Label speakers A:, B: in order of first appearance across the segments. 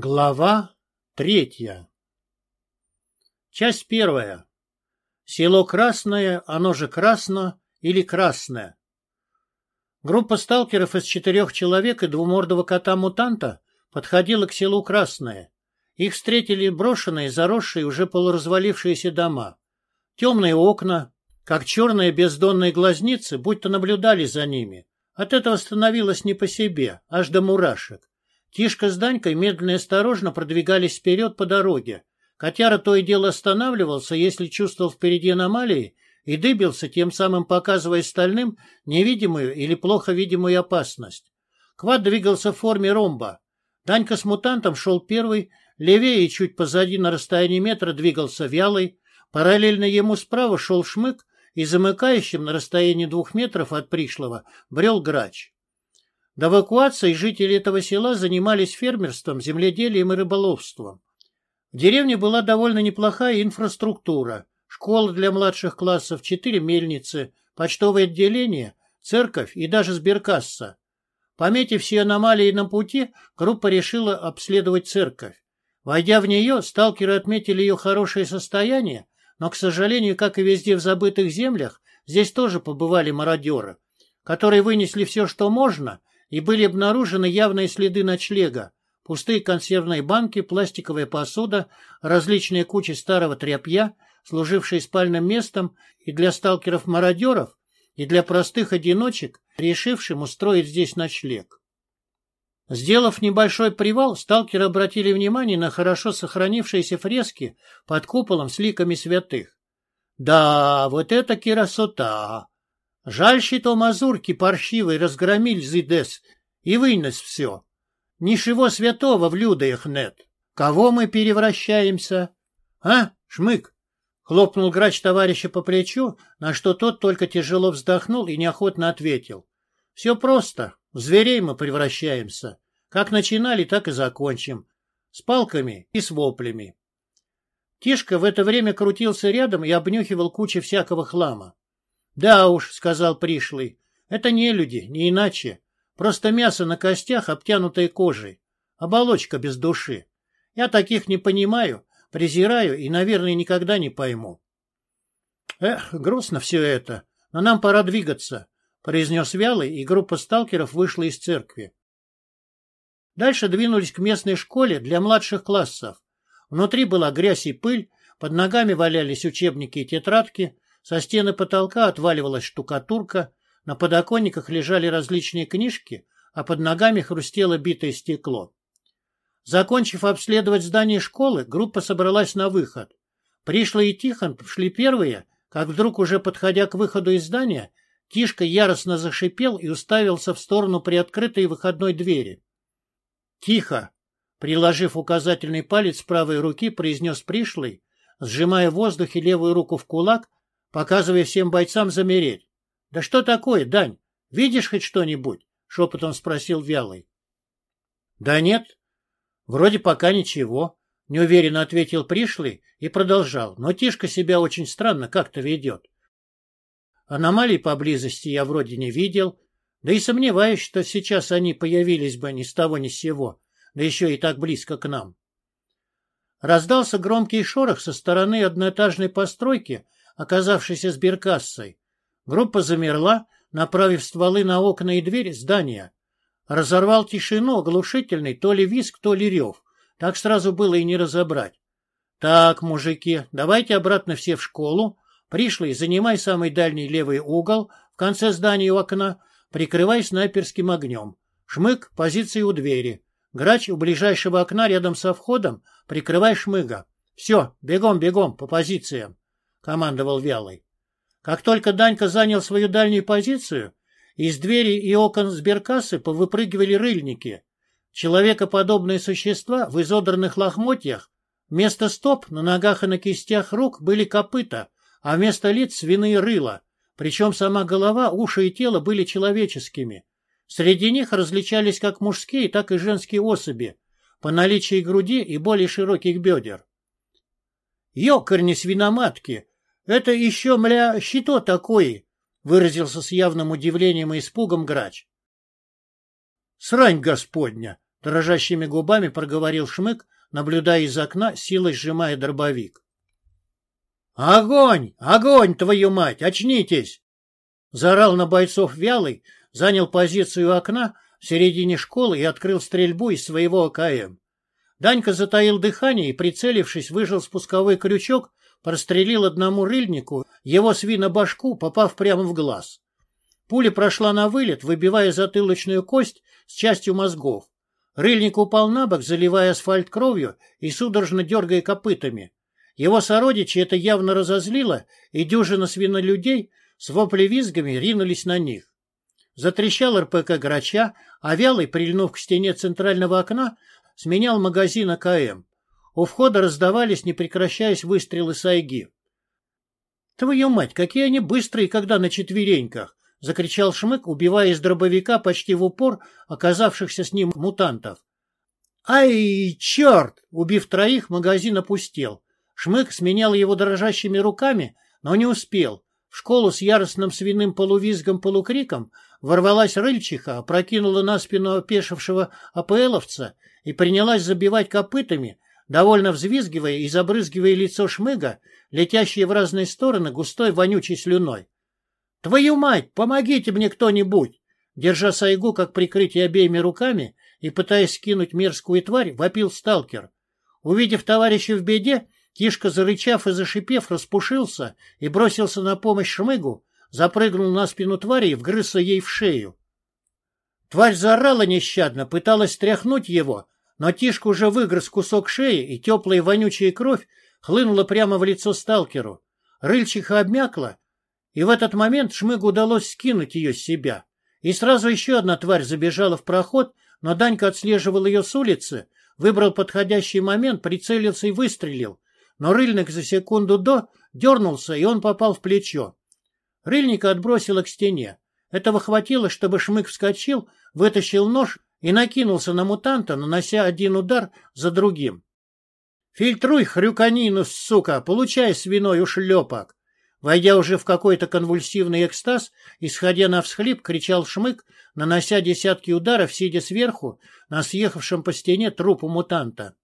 A: Глава третья Часть первая. Село Красное, оно же Красно или Красное. Группа сталкеров из четырех человек и двумордого кота-мутанта подходила к селу Красное. Их встретили брошенные, заросшие, уже полуразвалившиеся дома. Темные окна, как черные бездонные глазницы, будто наблюдали за ними. От этого становилось не по себе, аж до мурашек. Тишка с Данькой медленно и осторожно продвигались вперед по дороге. Котяра то и дело останавливался, если чувствовал впереди аномалии, и дыбился, тем самым показывая стальным невидимую или плохо видимую опасность. Квад двигался в форме ромба. Данька с мутантом шел первый, левее и чуть позади на расстоянии метра двигался вялый, параллельно ему справа шел шмык, и замыкающим на расстоянии двух метров от пришлого брел грач. До эвакуации жители этого села занимались фермерством, земледелием и рыболовством. В деревне была довольно неплохая инфраструктура. Школа для младших классов, четыре мельницы, почтовое отделение, церковь и даже сберкасса. Пометив все аномалии на пути, группа решила обследовать церковь. Войдя в нее, сталкеры отметили ее хорошее состояние, но, к сожалению, как и везде в забытых землях, здесь тоже побывали мародеры, которые вынесли все, что можно, и были обнаружены явные следы ночлега. Пустые консервные банки, пластиковая посуда, различные кучи старого тряпья, служившие спальным местом и для сталкеров-мародеров, и для простых одиночек, решившим устроить здесь ночлег. Сделав небольшой привал, сталкеры обратили внимание на хорошо сохранившиеся фрески под куполом с ликами святых. Да, вот это красота! Жаль, что мазурки паршивый разгромили зидес и вынес все. Ничего святого в людях нет. Кого мы превращаемся? А, Шмык? Хлопнул грач товарища по плечу, на что тот только тяжело вздохнул и неохотно ответил. Все просто. В зверей мы превращаемся. Как начинали, так и закончим. С палками и с воплями. Тишка в это время крутился рядом и обнюхивал кучу всякого хлама. Да уж, сказал пришлый, это не люди, не иначе. Просто мясо на костях, обтянутое кожей. Оболочка без души. Я таких не понимаю, презираю и, наверное, никогда не пойму. Эх, грустно все это, но нам пора двигаться, произнес Вялый, и группа сталкеров вышла из церкви. Дальше двинулись к местной школе для младших классов. Внутри была грязь и пыль, под ногами валялись учебники и тетрадки, со стены потолка отваливалась штукатурка, на подоконниках лежали различные книжки, а под ногами хрустело битое стекло. Закончив обследовать здание школы, группа собралась на выход. Пришла и Тихон шли первые, как вдруг, уже подходя к выходу из здания, Тишка яростно зашипел и уставился в сторону приоткрытой выходной двери. «Тихо!» Приложив указательный палец правой руки, произнес пришлый, сжимая в воздухе левую руку в кулак показывая всем бойцам замереть. — Да что такое, Дань? Видишь хоть что-нибудь? — шепотом спросил Вялый. — Да нет. Вроде пока ничего, — неуверенно ответил пришлый и продолжал. Но Тишка себя очень странно как-то ведет. Аномалий поблизости я вроде не видел, да и сомневаюсь, что сейчас они появились бы ни с того ни с сего, да еще и так близко к нам. Раздался громкий шорох со стороны одноэтажной постройки, оказавшейся сберкассой. Группа замерла, направив стволы на окна и двери здания. Разорвал тишину оглушительный то ли виск, то ли рев. Так сразу было и не разобрать. Так, мужики, давайте обратно все в школу. Пришли, занимай самый дальний левый угол в конце здания у окна, прикрывай снайперским огнем. Шмык, позиции у двери. Грач у ближайшего окна рядом со входом, прикрывай шмыга. Все, бегом, бегом, по позициям. — командовал Вялый. Как только Данька занял свою дальнюю позицию, из двери и окон сберкассы повыпрыгивали рыльники. Человекоподобные существа в изодранных лохмотьях. Вместо стоп на ногах и на кистях рук были копыта, а вместо лиц свиные рыла. Причем сама голова, уши и тело были человеческими. Среди них различались как мужские, так и женские особи, по наличию груди и более широких бедер. «Ёкарни свиноматки! Это еще, мля, щито такое!» — выразился с явным удивлением и испугом грач. «Срань господня! — дрожащими губами проговорил Шмык, наблюдая из окна, силой сжимая дробовик. «Огонь! Огонь, твою мать! Очнитесь!» Заорал на бойцов вялый, занял позицию окна в середине школы и открыл стрельбу из своего АКМ. Данька затаил дыхание и, прицелившись, выжил спусковой крючок, прострелил одному рыльнику его свинобашку, попав прямо в глаз. Пуля прошла на вылет, выбивая затылочную кость с частью мозгов. Рыльник упал на бок, заливая асфальт кровью и судорожно дергая копытами. Его сородичи это явно разозлило, и дюжина свинолюдей с воплевизгами ринулись на них. Затрещал РПК Грача, а Вялый, прильнув к стене центрального окна, сменял магазин АКМ. У входа раздавались, не прекращаясь, выстрелы сайги. «Твою мать, какие они быстрые, когда на четвереньках!» — закричал Шмык, убивая из дробовика почти в упор оказавшихся с ним мутантов. «Ай, черт!» — убив троих, магазин опустел. Шмык сменял его дрожащими руками, но не успел. В школу с яростным свиным полувизгом-полукриком ворвалась рыльчиха, опрокинула на спину опешившего АПЛовца и принялась забивать копытами, довольно взвизгивая и забрызгивая лицо шмыга, летящее в разные стороны густой вонючей слюной. «Твою мать, помогите мне кто-нибудь!» Держа сайгу как прикрытие обеими руками и пытаясь скинуть мерзкую тварь, вопил сталкер. Увидев товарища в беде, Кишка, зарычав и зашипев, распушился и бросился на помощь шмыгу, запрыгнул на спину твари и вгрызся ей в шею. Тварь заорала нещадно, пыталась стряхнуть его, но Тишка уже выгрыз кусок шеи, и теплая вонючая кровь хлынула прямо в лицо сталкеру. Рыльчиха обмякла, и в этот момент Шмыгу удалось скинуть ее с себя. И сразу еще одна тварь забежала в проход, но Данька отслеживал ее с улицы, выбрал подходящий момент, прицелился и выстрелил, но рыльник за секунду до дернулся, и он попал в плечо. Рыльника отбросило к стене. Этого хватило, чтобы Шмык вскочил, вытащил нож и накинулся на мутанта, нанося один удар за другим. «Фильтруй хрюканину, сука! Получай свиной ушлепок!» Войдя уже в какой-то конвульсивный экстаз, исходя на всхлип, кричал Шмык, нанося десятки ударов, сидя сверху, на съехавшем по стене трупу мутанта.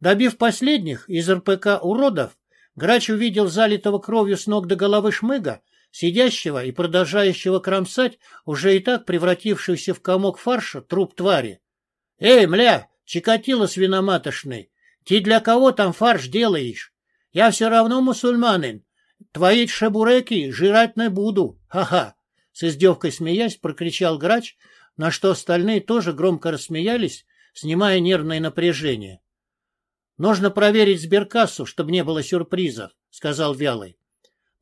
A: Добив последних из РПК уродов, Грач увидел залитого кровью с ног до головы шмыга, сидящего и продолжающего кромсать уже и так превратившийся в комок фарша труп твари. — Эй, мля, Чикатило свиноматошный, ты для кого там фарш делаешь? Я все равно мусульманин. Твои шабуреки жрать не буду. Ха-ха. С издевкой смеясь, прокричал грач, на что остальные тоже громко рассмеялись, снимая нервное напряжение. Нужно проверить сберкассу, чтобы не было сюрпризов, сказал Вялый.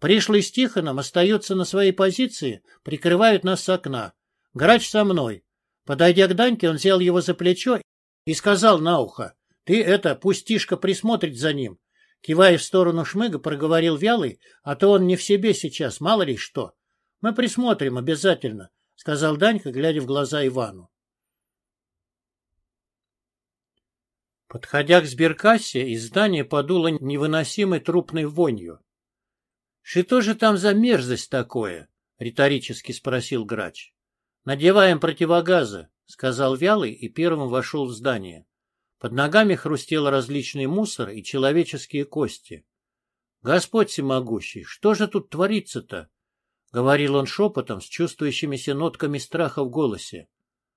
A: Пришлый с Тихоном остаются на своей позиции, прикрывают нас с окна. Грач со мной. Подойдя к Даньке, он взял его за плечо и сказал на ухо. Ты это, пусть Тишка присмотрит за ним. Кивая в сторону Шмыга, проговорил Вялый, а то он не в себе сейчас, мало ли что. Мы присмотрим обязательно, сказал Данька, глядя в глаза Ивану. Подходя к сберкассе, из здания подуло невыносимой трупной вонью. — Что же там за мерзость такое? — риторически спросил грач. — Надеваем противогазы, — сказал Вялый и первым вошел в здание. Под ногами хрустел различный мусор и человеческие кости. — Господь всемогущий, что же тут творится-то? — говорил он шепотом с чувствующимися нотками страха в голосе.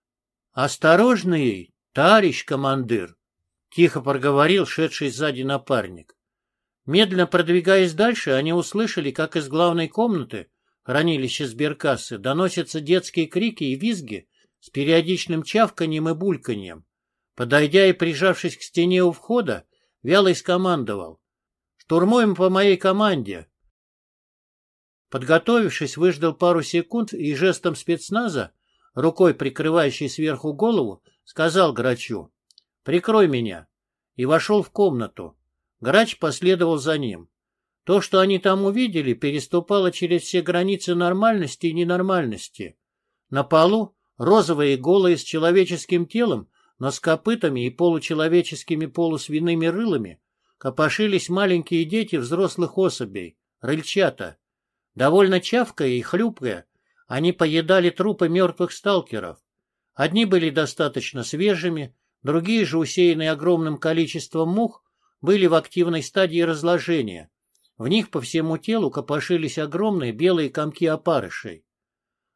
A: — Осторожный, товарищ командир! Тихо проговорил шедший сзади напарник. Медленно продвигаясь дальше, они услышали, как из главной комнаты, хранилища сберкассы, доносятся детские крики и визги с периодичным чавканием и бульканьем. Подойдя и прижавшись к стене у входа, Вялый скомандовал. «Штурмуем по моей команде!» Подготовившись, выждал пару секунд и жестом спецназа, рукой прикрывающей сверху голову, сказал Грачу. «Прикрой меня!» и вошел в комнату. Грач последовал за ним. То, что они там увидели, переступало через все границы нормальности и ненормальности. На полу, розовые и голые с человеческим телом, но с копытами и получеловеческими полусвиными рылами, копошились маленькие дети взрослых особей, рыльчата. Довольно чавкая и хлюпкая, они поедали трупы мертвых сталкеров. Одни были достаточно свежими, другие же, усеянные огромным количеством мух, были в активной стадии разложения. В них по всему телу копошились огромные белые комки опарышей.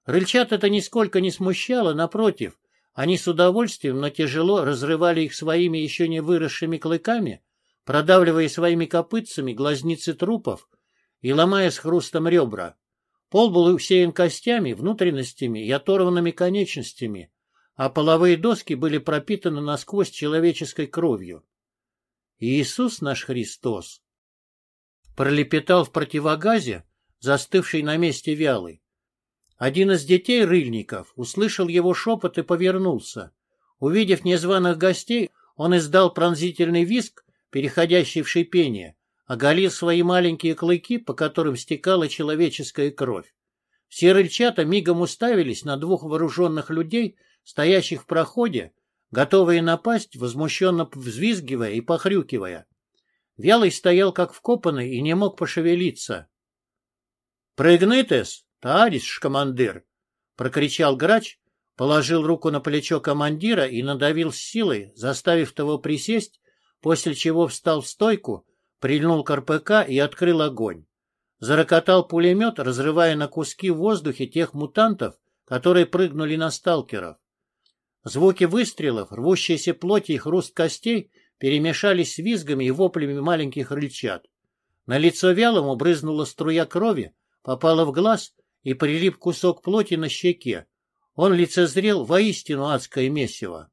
A: Рыльчат это нисколько не смущало, напротив, они с удовольствием, но тяжело разрывали их своими еще не выросшими клыками, продавливая своими копытцами глазницы трупов и ломая с хрустом ребра. Пол был усеян костями, внутренностями и оторванными конечностями, а половые доски были пропитаны насквозь человеческой кровью. Иисус наш Христос пролепетал в противогазе, застывший на месте вялый. Один из детей рыльников услышал его шепот и повернулся. Увидев незваных гостей, он издал пронзительный визг, переходящий в шипение, оголил свои маленькие клыки, по которым стекала человеческая кровь. Все рыльчата мигом уставились на двух вооруженных людей, стоящих в проходе, готовые напасть, возмущенно взвизгивая и похрюкивая. Вялый стоял как вкопанный и не мог пошевелиться. — Прыгнытес, товарищ командир! — прокричал грач, положил руку на плечо командира и надавил с силой, заставив того присесть, после чего встал в стойку, прильнул к РПК и открыл огонь. Зарокотал пулемет, разрывая на куски в воздухе тех мутантов, которые прыгнули на сталкеров. Звуки выстрелов, рвущаяся плоти и хруст костей перемешались с визгами и воплями маленьких рыльчат. На лицо вялому брызнула струя крови, попала в глаз и прилип кусок плоти на щеке. Он лицезрел воистину адское месиво.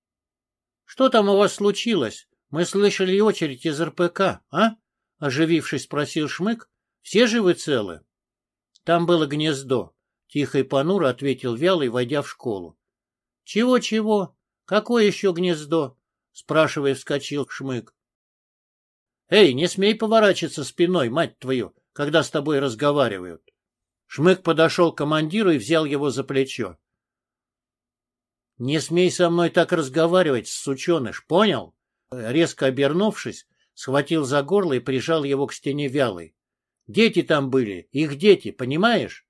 A: — Что там у вас случилось? Мы слышали очередь из РПК, а? — оживившись, спросил Шмык. — Все живы целы? Там было гнездо. Тихо и понуро ответил Вялый, войдя в школу. «Чего, чего? Какое еще гнездо?» Спрашивая, вскочил Шмык. «Эй, не смей поворачиваться спиной, мать твою, когда с тобой разговаривают!» Шмык подошел к командиру и взял его за плечо. «Не смей со мной так разговаривать, сученыш, понял?» Резко обернувшись, схватил за горло и прижал его к стене вялой. «Дети там были, их дети, понимаешь?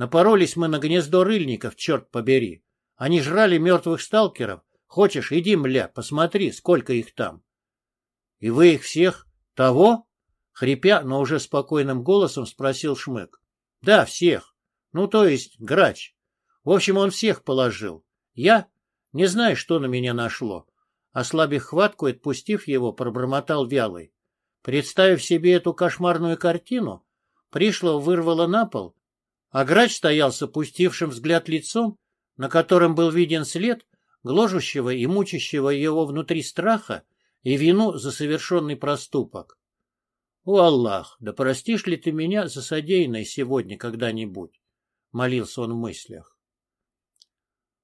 A: Напоролись мы на гнездо рыльников, черт побери. Они жрали мертвых сталкеров. Хочешь, иди, мля, посмотри, сколько их там. И вы их всех того? Хрипя, но уже спокойным голосом спросил Шмык. Да, всех. Ну, то есть, грач. В общем, он всех положил. Я? Не знаю, что на меня нашло. Ослабив хватку и отпустив его, пробормотал вялый. Представив себе эту кошмарную картину, пришло вырвало на пол а грач стоял с опустившим взгляд лицом, на котором был виден след гложущего и мучащего его внутри страха и вину за совершенный проступок. «О, Аллах, да простишь ли ты меня за содеянное сегодня когда-нибудь?» — молился он в мыслях.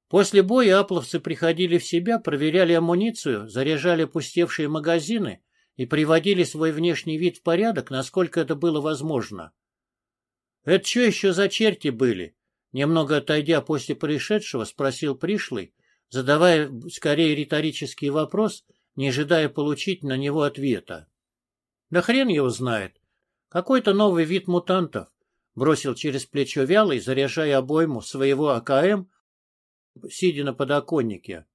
A: После боя апловцы приходили в себя, проверяли амуницию, заряжали пустевшие магазины и приводили свой внешний вид в порядок, насколько это было возможно. «Это что еще за черти были?» Немного отойдя после происшедшего, спросил пришлый, задавая скорее риторический вопрос, не ожидая получить на него ответа. «Да хрен его знает. Какой-то новый вид мутантов», бросил через плечо вялый, заряжая обойму своего АКМ, сидя на подоконнике.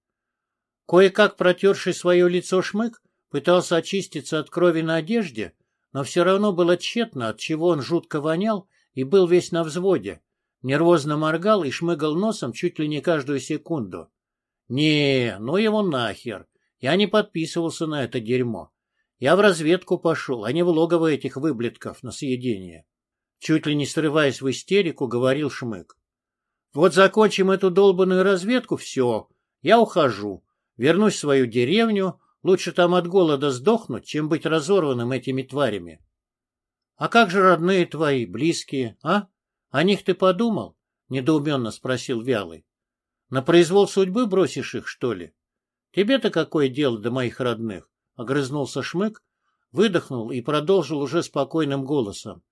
A: Кое-как протерший свое лицо шмык, пытался очиститься от крови на одежде, но все равно было тщетно, от чего он жутко вонял и был весь на взводе. Нервозно моргал и шмыгал носом чуть ли не каждую секунду. Не, ну его нахер. Я не подписывался на это дерьмо. Я в разведку пошел, а не в логово этих выблетков на съедение. Чуть ли не срываясь в истерику, говорил Шмык. Вот закончим эту долбанную разведку, все, я ухожу. Вернусь в свою деревню, лучше там от голода сдохнуть, чем быть разорванным этими тварями. А как же родные твои, близкие, а? О них ты подумал? Недоуменно спросил Вялый. На произвол судьбы бросишь их, что ли? Тебе-то какое дело до моих родных? Огрызнулся Шмык, выдохнул и продолжил уже спокойным голосом.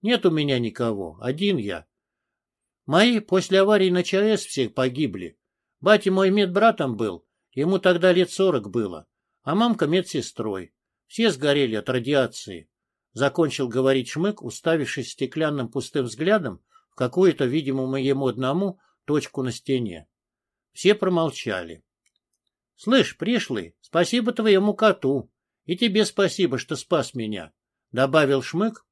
A: Нет у меня никого, один я. Мои после аварии на ЧАЭС все погибли. Батя мой медбратом был, ему тогда лет сорок было, а мамка медсестрой. Все сгорели от радиации. Закончил говорить Шмык, уставившись стеклянным пустым взглядом в какую-то, видимо, ему одному, точку на стене. Все промолчали. — Слышь, пришлый, спасибо твоему коту. И тебе спасибо, что спас меня, — добавил Шмык,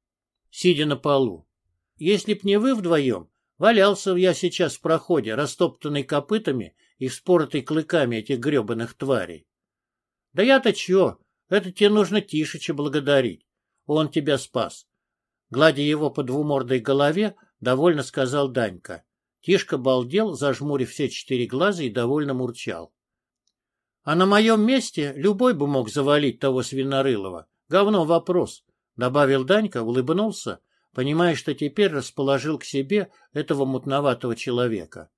A: сидя на полу. — Если б не вы вдвоем, валялся я сейчас в проходе, растоптанный копытами и вспоротый клыками этих гребаных тварей. — Да я-то чё, это тебе нужно Тишича благодарить. Он тебя спас. Гладя его по двумордой голове, довольно сказал Данька. Тишка балдел, зажмурив все четыре глаза и довольно мурчал. А на моем месте любой бы мог завалить того свинорылого. Говно вопрос, — добавил Данька, улыбнулся, понимая, что теперь расположил к себе этого мутноватого человека.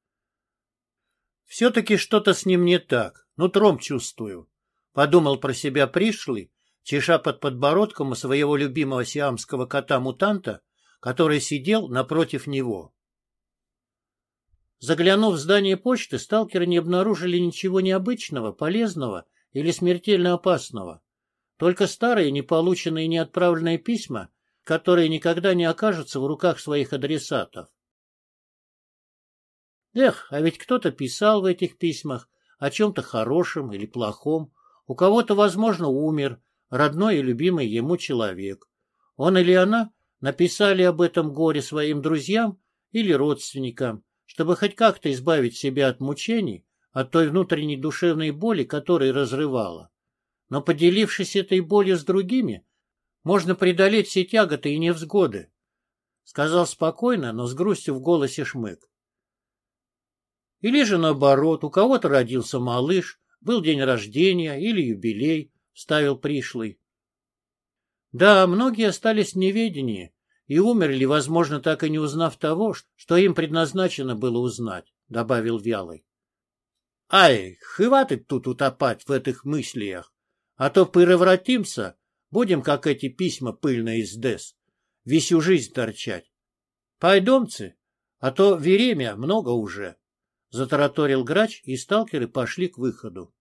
A: Все-таки что-то с ним не так, нутром чувствую. Подумал про себя пришлый, чеша под подбородком у своего любимого сиамского кота-мутанта, который сидел напротив него. Заглянув в здание почты, сталкеры не обнаружили ничего необычного, полезного или смертельно опасного. Только старые, неполученные и неотправленные письма, которые никогда не окажутся в руках своих адресатов. Эх, а ведь кто-то писал в этих письмах о чем-то хорошем или плохом, у кого-то, возможно, умер родной и любимый ему человек. Он или она написали об этом горе своим друзьям или родственникам, чтобы хоть как-то избавить себя от мучений, от той внутренней душевной боли, которая разрывала. Но поделившись этой болью с другими, можно преодолеть все тяготы и невзгоды, — сказал спокойно, но с грустью в голосе Шмык. Или же наоборот, у кого-то родился малыш, был день рождения или юбилей, — вставил пришлый. Да, многие остались в неведении, и умерли, возможно, так и не узнав того, что им предназначено было узнать, — добавил Вялый. — Ай, хватит тут утопать в этих мыслях, а то превратимся, будем, как эти письма пыльные из ДЭС, всю жизнь торчать. Пойдемте, а то время много уже, — затараторил грач, и сталкеры пошли к выходу.